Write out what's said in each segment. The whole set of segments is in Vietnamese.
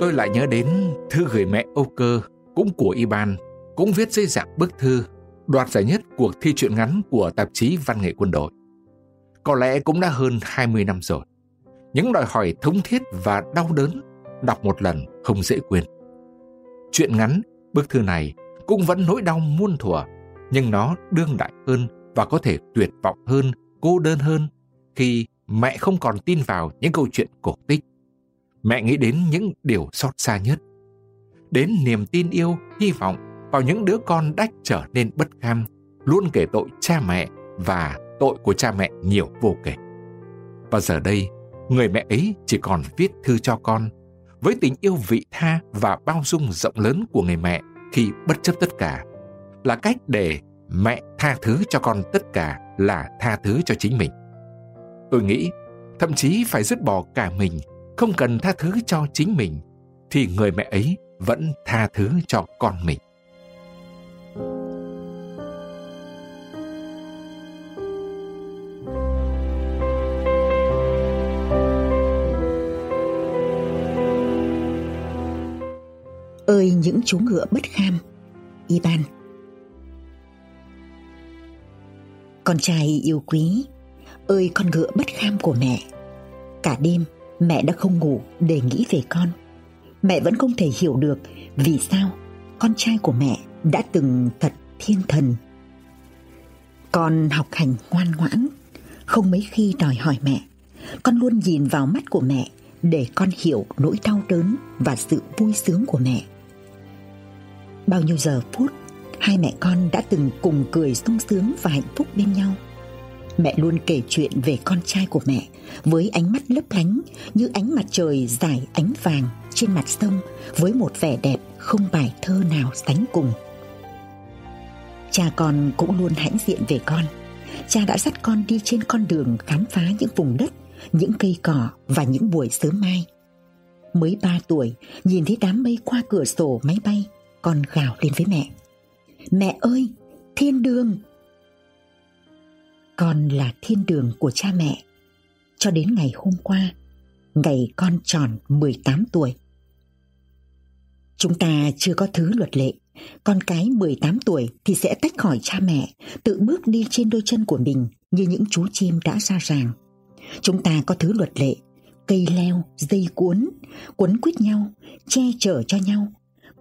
Tôi lại nhớ đến thư gửi mẹ Âu Cơ, cũng của Iban, cũng viết dưới dạng bức thư, đoạt giải nhất cuộc thi truyện ngắn của tạp chí Văn nghệ quân đội. Có lẽ cũng đã hơn 20 năm rồi. Những đòi hỏi thống thiết và đau đớn, đọc một lần không dễ quên. Chuyện ngắn, bức thư này cũng vẫn nỗi đau muôn thuở, nhưng nó đương đại hơn và có thể tuyệt vọng hơn, cô đơn hơn khi mẹ không còn tin vào những câu chuyện cổ tích. Mẹ nghĩ đến những điều xót xa nhất, đến niềm tin yêu, hy vọng vào những đứa con đách trở nên bất kham, luôn kể tội cha mẹ và tội của cha mẹ nhiều vô kể. Và giờ đây, người mẹ ấy chỉ còn viết thư cho con với tình yêu vị tha và bao dung rộng lớn của người mẹ khi bất chấp tất cả là cách để mẹ tha thứ cho con tất cả là tha thứ cho chính mình tôi nghĩ thậm chí phải dứt bỏ cả mình không cần tha thứ cho chính mình, thì người mẹ ấy vẫn tha thứ cho con mình. Ơi những chú ngựa bất kham Iban. Con trai yêu quý, Ơi con ngựa bất kham của mẹ. Cả đêm mẹ đã không ngủ để nghĩ về con. Mẹ vẫn không thể hiểu được Vì sao con trai của mẹ đã từng thật thiên thần. Con học hành ngoan ngoãn, Không mấy khi đòi hỏi mẹ. Con luôn nhìn vào mắt của mẹ Để con hiểu nỗi đau đớn Và sự vui sướng của mẹ. Bao nhiêu giờ phút Hai mẹ con đã từng cùng cười sung sướng và hạnh phúc bên nhau? Mẹ luôn kể chuyện về con trai của mẹ Với ánh mắt lấp lánh Như ánh mặt trời dài ánh vàng Trên mặt sông Với một vẻ đẹp không bài thơ nào sánh cùng. Cha con cũng luôn hãnh diện về con. Cha đã dắt con đi trên con đường khám phá những vùng đất Những cây cỏ và những buổi sớm mai. Mới 3 tuổi Nhìn thấy đám mây qua cửa sổ máy bay Con gào lên với mẹ. Mẹ ơi, thiên đường! Con là thiên đường của cha mẹ. Cho đến ngày hôm qua, ngày con tròn 18 tuổi. Chúng ta chưa có thứ luật lệ. Con cái 18 tuổi thì sẽ tách khỏi cha mẹ, tự bước đi trên đôi chân của mình như những chú chim đã ra ràng. Chúng ta có thứ luật lệ, cây leo, dây cuốn, cuốn quýt nhau, che chở cho nhau,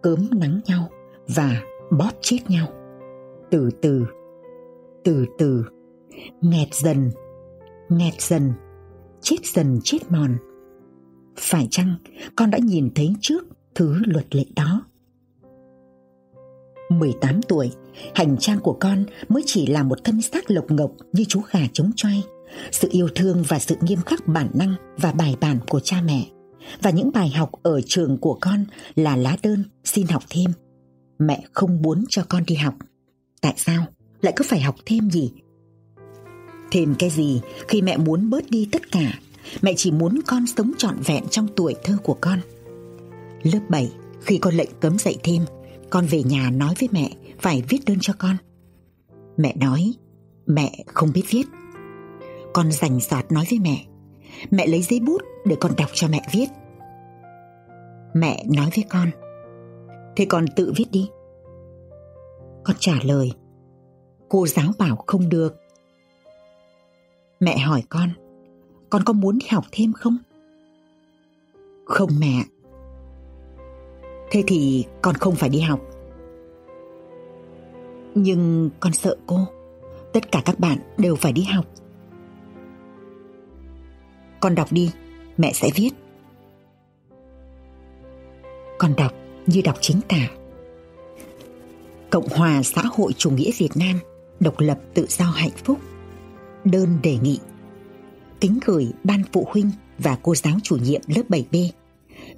cớm nắng nhau và bóp chết nhau từ từ từ từ nghẹt dần nghẹt dần chết dần chết mòn. Phải chăng con đã nhìn thấy trước thứ luật lệ đó? 18 tuổi, hành trang của con mới chỉ là một thân xác lộc ngộc như chú gà chống choay. Sự yêu thương và sự nghiêm khắc bản năng và bài bản của cha mẹ. Và những bài học ở trường của con là lá đơn xin học thêm. Mẹ không muốn cho con đi học. Tại sao? Lại cứ phải học thêm gì Thêm cái gì khi mẹ muốn bớt đi tất cả? Mẹ chỉ muốn con sống trọn vẹn trong tuổi thơ của con. Lớp 7 khi con lệnh cấm dạy thêm, Con về nhà nói với mẹ phải viết đơn cho con. Mẹ nói, Mẹ không biết viết. Con rành giọt nói với mẹ Mẹ lấy giấy bút để con đọc cho mẹ viết. Mẹ nói với con, Thế con tự viết đi. Con trả lời, Cô giáo bảo không được. Mẹ hỏi con Con có muốn đi học thêm không? Không mẹ Thế thì con không phải đi học Nhưng con sợ cô Tất cả các bạn đều phải đi học Con đọc đi Mẹ sẽ viết Con đọc như đọc chính tả. Cộng hòa xã hội chủ nghĩa Việt Nam, độc lập tự do hạnh phúc. Đơn đề nghị. Kính gửi ban phụ huynh và cô giáo chủ nhiệm lớp 7B.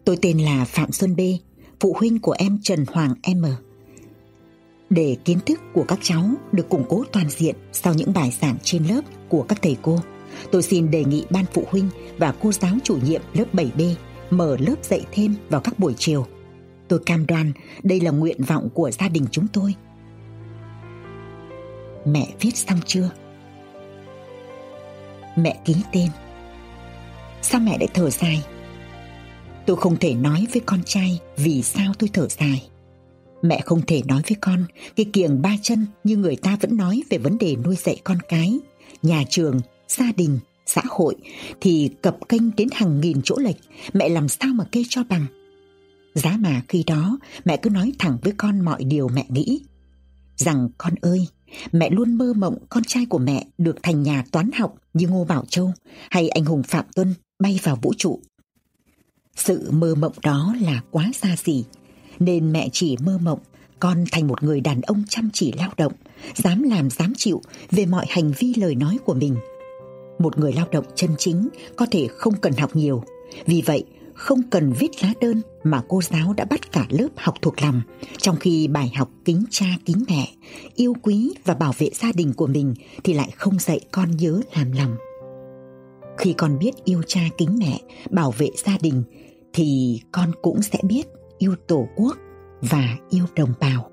Tôi tên là Phạm Xuân B, phụ huynh của em Trần Hoàng M. Để kiến thức của các cháu được củng cố toàn diện sau những bài giảng trên lớp của các thầy cô, tôi xin đề nghị ban phụ huynh và cô giáo chủ nhiệm lớp 7B mở lớp dạy thêm vào các buổi chiều Tôi cam đoan đây là nguyện vọng của gia đình chúng tôi. Mẹ viết xong chưa? Mẹ ký tên. Sao mẹ lại thở dài? Tôi không thể nói với con trai vì sao tôi thở dài. Mẹ không thể nói với con cái kiềng ba chân như người ta vẫn nói về vấn đề nuôi dạy con cái, nhà trường, gia đình, xã hội thì cập kênh đến hàng nghìn chỗ lệch, mẹ làm sao mà kê cho bằng. Giá mà khi đó mẹ cứ nói thẳng với con mọi điều mẹ nghĩ. Rằng con ơi, mẹ luôn mơ mộng con trai của mẹ được thành nhà toán học như Ngô Bảo Châu hay anh hùng Phạm Tuân bay vào vũ trụ. Sự mơ mộng đó là quá xa xỉ, nên mẹ chỉ mơ mộng con thành một người đàn ông chăm chỉ lao động, dám làm dám chịu về mọi hành vi lời nói của mình. Một người lao động chân chính có thể không cần học nhiều, vì vậy không cần viết lá đơn mà cô giáo đã bắt cả lớp học thuộc lòng, trong khi bài học kính cha kính mẹ, yêu quý và bảo vệ gia đình của mình thì lại không dạy con nhớ làm lòng. Khi con biết yêu cha kính mẹ, bảo vệ gia đình thì con cũng sẽ biết yêu tổ quốc và yêu đồng bào.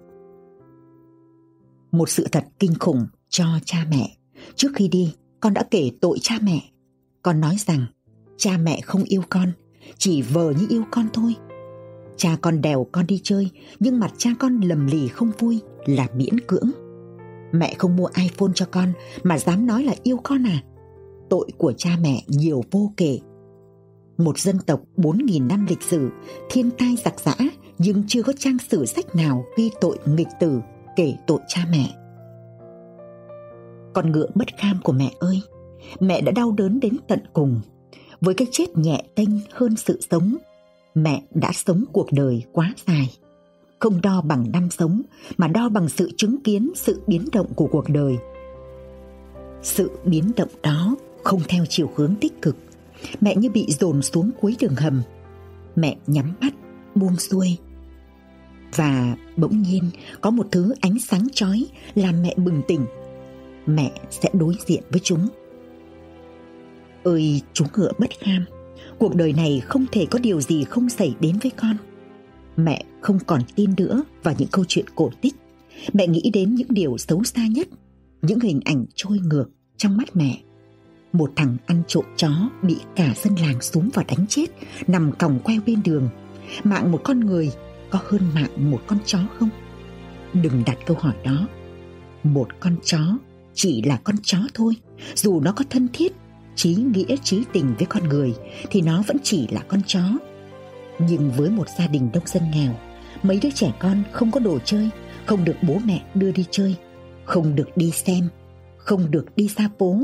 Một sự thật kinh khủng cho cha mẹ. Trước khi đi, con đã kể tội cha mẹ. Con nói rằng cha mẹ không yêu con, chỉ vờ như yêu con thôi. Cha con đèo con đi chơi, nhưng mặt cha con lầm lì không vui là miễn cưỡng. Mẹ không mua iPhone cho con mà dám nói là yêu con à? Tội của cha mẹ nhiều vô kể. Một dân tộc 4.000 năm lịch sử, thiên tai giặc giã nhưng chưa có trang sử sách nào ghi tội nghịch tử kể tội cha mẹ. Con ngựa bất kham của mẹ ơi, mẹ đã đau đớn đến tận cùng. Với cái chết nhẹ tênh hơn sự sống, mẹ đã sống cuộc đời quá dài. Không đo bằng năm sống mà đo bằng sự chứng kiến sự biến động của cuộc đời. Sự biến động đó không theo chiều hướng tích cực. Mẹ như bị dồn xuống cuối đường hầm. Mẹ nhắm mắt, buông xuôi và bỗng nhiên có một thứ ánh sáng chói làm mẹ bừng tỉnh. Mẹ sẽ đối diện với chúng. Ơi chú ngựa bất kham, cuộc đời này không thể có điều gì không xảy đến với con. Mẹ không còn tin nữa vào những câu chuyện cổ tích. Mẹ nghĩ đến những điều xấu xa nhất, những hình ảnh trôi ngược trong mắt mẹ. Một thằng ăn trộm chó bị cả dân làng xuống và đánh chết, nằm còng queo bên đường. Mạng một con người có hơn mạng một con chó không? Đừng đặt câu hỏi đó. Một con chó chỉ là con chó thôi, dù nó có thân thiết, trí nghĩa trí tình với con người thì nó vẫn chỉ là con chó. Nhưng với một gia đình đông dân nghèo, mấy đứa trẻ con không có đồ chơi, không được bố mẹ đưa đi chơi, không được đi xem, không được đi xa phố,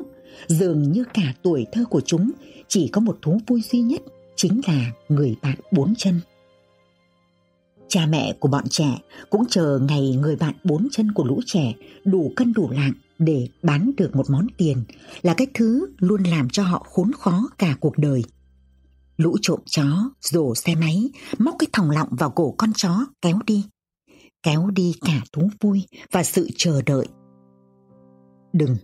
dường như cả tuổi thơ của chúng chỉ có một thú vui duy nhất chính là người bạn bốn chân Cha mẹ của bọn trẻ cũng chờ ngày người bạn bốn chân của lũ trẻ đủ cân đủ lạng để bán được một món tiền là cái thứ luôn làm cho họ khốn khó cả cuộc đời. Lũ trộm chó, rổ xe máy, móc cái thòng lọng vào cổ con chó kéo đi. Kéo đi cả thú vui và sự chờ đợi. Đừng,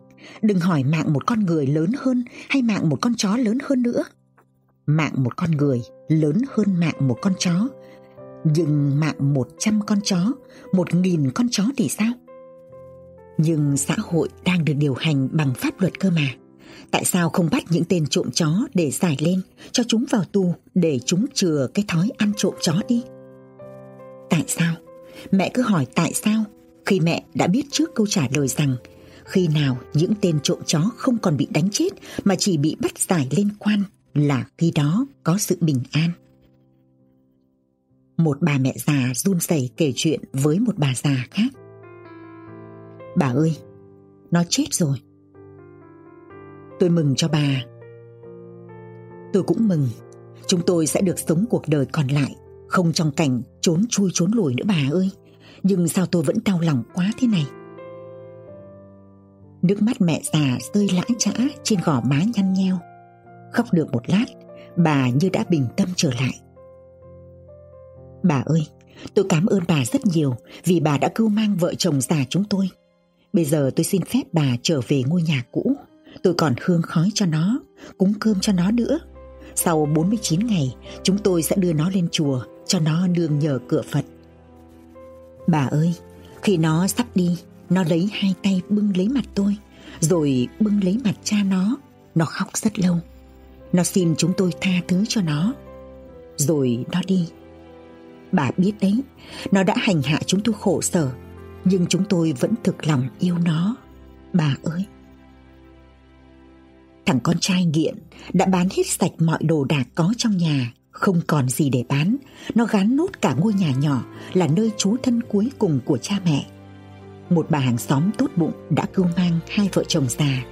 đừng hỏi mạng một con người lớn hơn hay mạng một con chó lớn hơn nữa. Mạng một con người lớn hơn mạng một con chó nhưng mạng 100 con chó, 1.000 con chó thì sao? Nhưng xã hội đang được điều hành bằng pháp luật cơ mà. Tại sao không bắt những tên trộm chó để giải lên, cho chúng vào tù để chúng chừa cái thói ăn trộm chó đi? Tại sao? Mẹ cứ hỏi tại sao khi mẹ đã biết trước câu trả lời rằng khi nào những tên trộm chó không còn bị đánh chết mà chỉ bị bắt giải lên quan là khi đó có sự bình an. Một bà mẹ già run rẩy kể chuyện với một bà già khác. Bà ơi, nó chết rồi. Tôi mừng cho bà. Tôi cũng mừng, chúng tôi sẽ được sống cuộc đời còn lại, không trong cảnh trốn chui trốn lùi nữa bà ơi. Nhưng sao tôi vẫn đau lòng quá thế này? Nước mắt mẹ già rơi lãng trã trên gò má nhăn nheo. Khóc được một lát, bà như đã bình tâm trở lại. Bà ơi, tôi cảm ơn bà rất nhiều vì bà đã cưu mang vợ chồng già chúng tôi. Bây giờ tôi xin phép bà trở về ngôi nhà cũ. Tôi còn hương khói cho nó, cúng cơm cho nó nữa. Sau 49 ngày, chúng tôi sẽ đưa nó lên chùa cho nó đường nhờ cửa Phật. Bà ơi, khi nó sắp đi, nó lấy hai tay bưng lấy mặt tôi, rồi bưng lấy mặt cha nó. Nó khóc rất lâu. Nó xin chúng tôi tha thứ cho nó. rồi nó đi. Bà biết đấy, nó đã hành hạ chúng tôi khổ sở, nhưng chúng tôi vẫn thực lòng yêu nó. Bà ơi! Thằng con trai nghiện đã bán hết sạch mọi đồ đạc có trong nhà, không còn gì để bán. Nó gán nốt cả ngôi nhà nhỏ là nơi trú thân cuối cùng của cha mẹ. Một bà hàng xóm tốt bụng đã cưu mang hai vợ chồng già.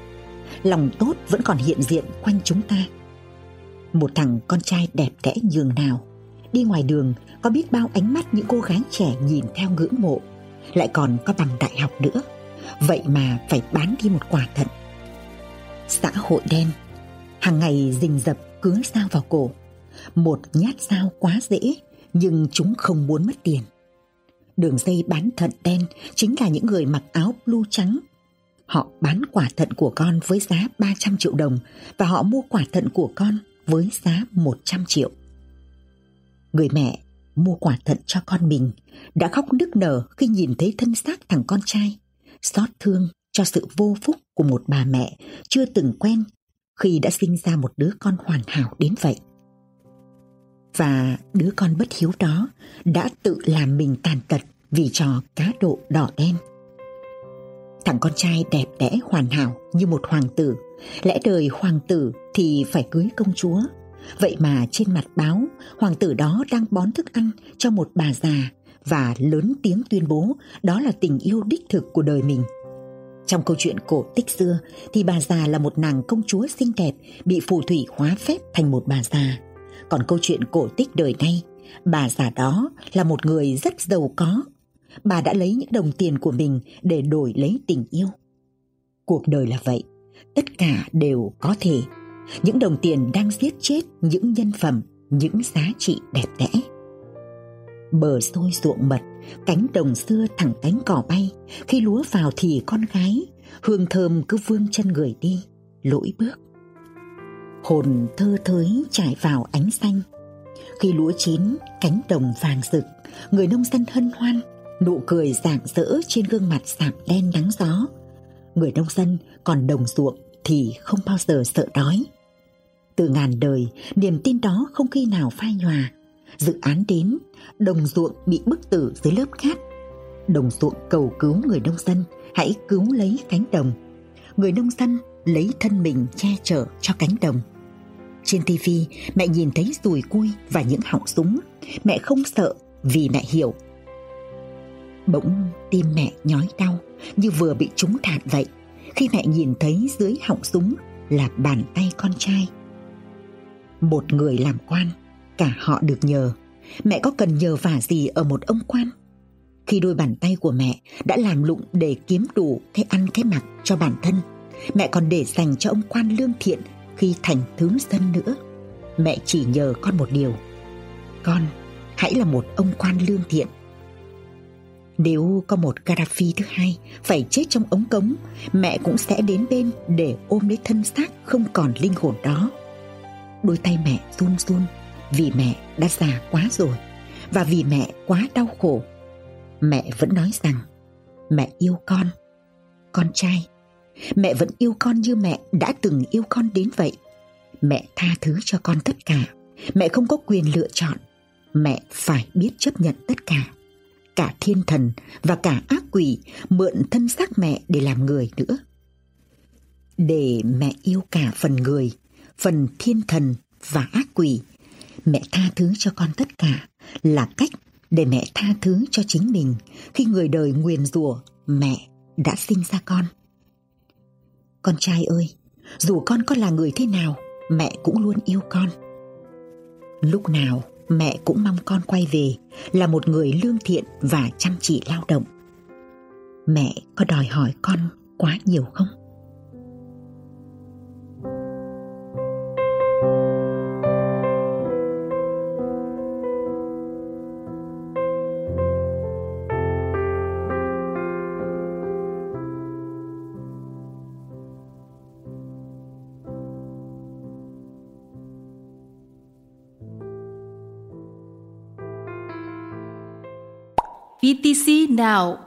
Lòng tốt vẫn còn hiện diện quanh chúng ta. Một thằng con trai đẹp đẽ nhường nào. Đi ngoài đường có biết bao ánh mắt những cô gái trẻ nhìn theo ngưỡng mộ. Lại còn có bằng đại học nữa. Vậy mà phải bán đi một quả thận xã hội đen, hàng ngày rình rập cứa dao vào cổ. Một nhát dao quá dễ, nhưng chúng không muốn mất tiền. Đường dây bán thận đen chính là những người mặc áo blue trắng. Họ bán quả thận của con với giá 300 triệu đồng và họ mua quả thận của con với giá 100 triệu. Người mẹ mua quả thận cho con mình đã khóc nức nở khi nhìn thấy thân xác thằng con trai xót thương cho sự vô phúc của một bà mẹ chưa từng quen khi đã sinh ra một đứa con hoàn hảo đến vậy. Và đứa con bất hiếu đó đã tự làm mình tàn tật vì trò cá độ đỏ đen. Thằng con trai đẹp đẽ hoàn hảo như một hoàng tử, lẽ đời hoàng tử thì phải cưới công chúa. Vậy mà trên mặt báo, hoàng tử đó đang bón thức ăn cho một bà già và lớn tiếng tuyên bố đó là tình yêu đích thực của đời mình. Trong câu chuyện cổ tích xưa thì bà già là một nàng công chúa xinh đẹp bị phù thủy hóa phép thành một bà già. Còn câu chuyện cổ tích đời nay, bà già đó là một người rất giàu có. Bà đã lấy những đồng tiền của mình để đổi lấy tình yêu. Cuộc đời là vậy, tất cả đều có thể. Những đồng tiền đang giết chết những nhân phẩm, những giá trị đẹp đẽ bờ sôi ruộng mật, cánh đồng xưa thẳng cánh cỏ bay, khi lúa vào thì con gái, hương thơm cứ vương chân người đi, lỗi bước. Hồn thơ thới trải vào ánh xanh, khi lúa chín, cánh đồng vàng rực, người nông dân hân hoan, nụ cười rạng rỡ trên gương mặt sạm đen nắng gió. Người nông dân còn đồng ruộng thì không bao giờ sợ đói. Từ ngàn đời, niềm tin đó không khi nào phai nhòa, Dự án đến, đồng ruộng bị bức tử dưới lớp cát. Đồng ruộng cầu cứu người nông dân, hãy cứu lấy cánh đồng. Người nông dân lấy thân mình che chở cho cánh đồng. Trên TV, mẹ nhìn thấy rùi cui và những họng súng. Mẹ không sợ vì mẹ hiểu. Bỗng tim mẹ nhói đau như vừa bị trúng đạn vậy. Khi mẹ nhìn thấy dưới họng súng là bàn tay con trai. Một người làm quan cả họ được nhờ. Mẹ có cần nhờ vả gì ở một ông quan? Khi đôi bàn tay của mẹ đã làm lụng để kiếm đủ cái ăn cái mặc cho bản thân, mẹ còn để dành cho ông quan lương thiện khi thành thứ dân nữa. Mẹ chỉ nhờ con một điều. Con hãy là một ông quan lương thiện. Nếu có một Gaddafi thứ hai phải chết trong ống cống, mẹ cũng sẽ đến bên để ôm lấy thân xác không còn linh hồn đó. Đôi tay mẹ run run vì mẹ đã già quá rồi và vì mẹ quá đau khổ. Mẹ vẫn nói rằng mẹ yêu con con trai. Mẹ vẫn yêu con như mẹ đã từng yêu con đến vậy. Mẹ tha thứ cho con tất cả. Mẹ không có quyền lựa chọn. Mẹ phải biết chấp nhận tất cả cả thiên thần và cả ác quỷ mượn thân xác mẹ để làm người nữa để mẹ yêu cả phần người phần thiên thần và ác quỷ Mẹ tha thứ cho con tất cả là cách để mẹ tha thứ cho chính mình khi người đời nguyền rủa mẹ đã sinh ra con. Con trai ơi, dù con có là người thế nào, mẹ cũng luôn yêu con. Lúc nào mẹ cũng mong con quay về, là một người lương thiện và chăm chỉ lao động. Mẹ có đòi hỏi con quá nhiều không? Now.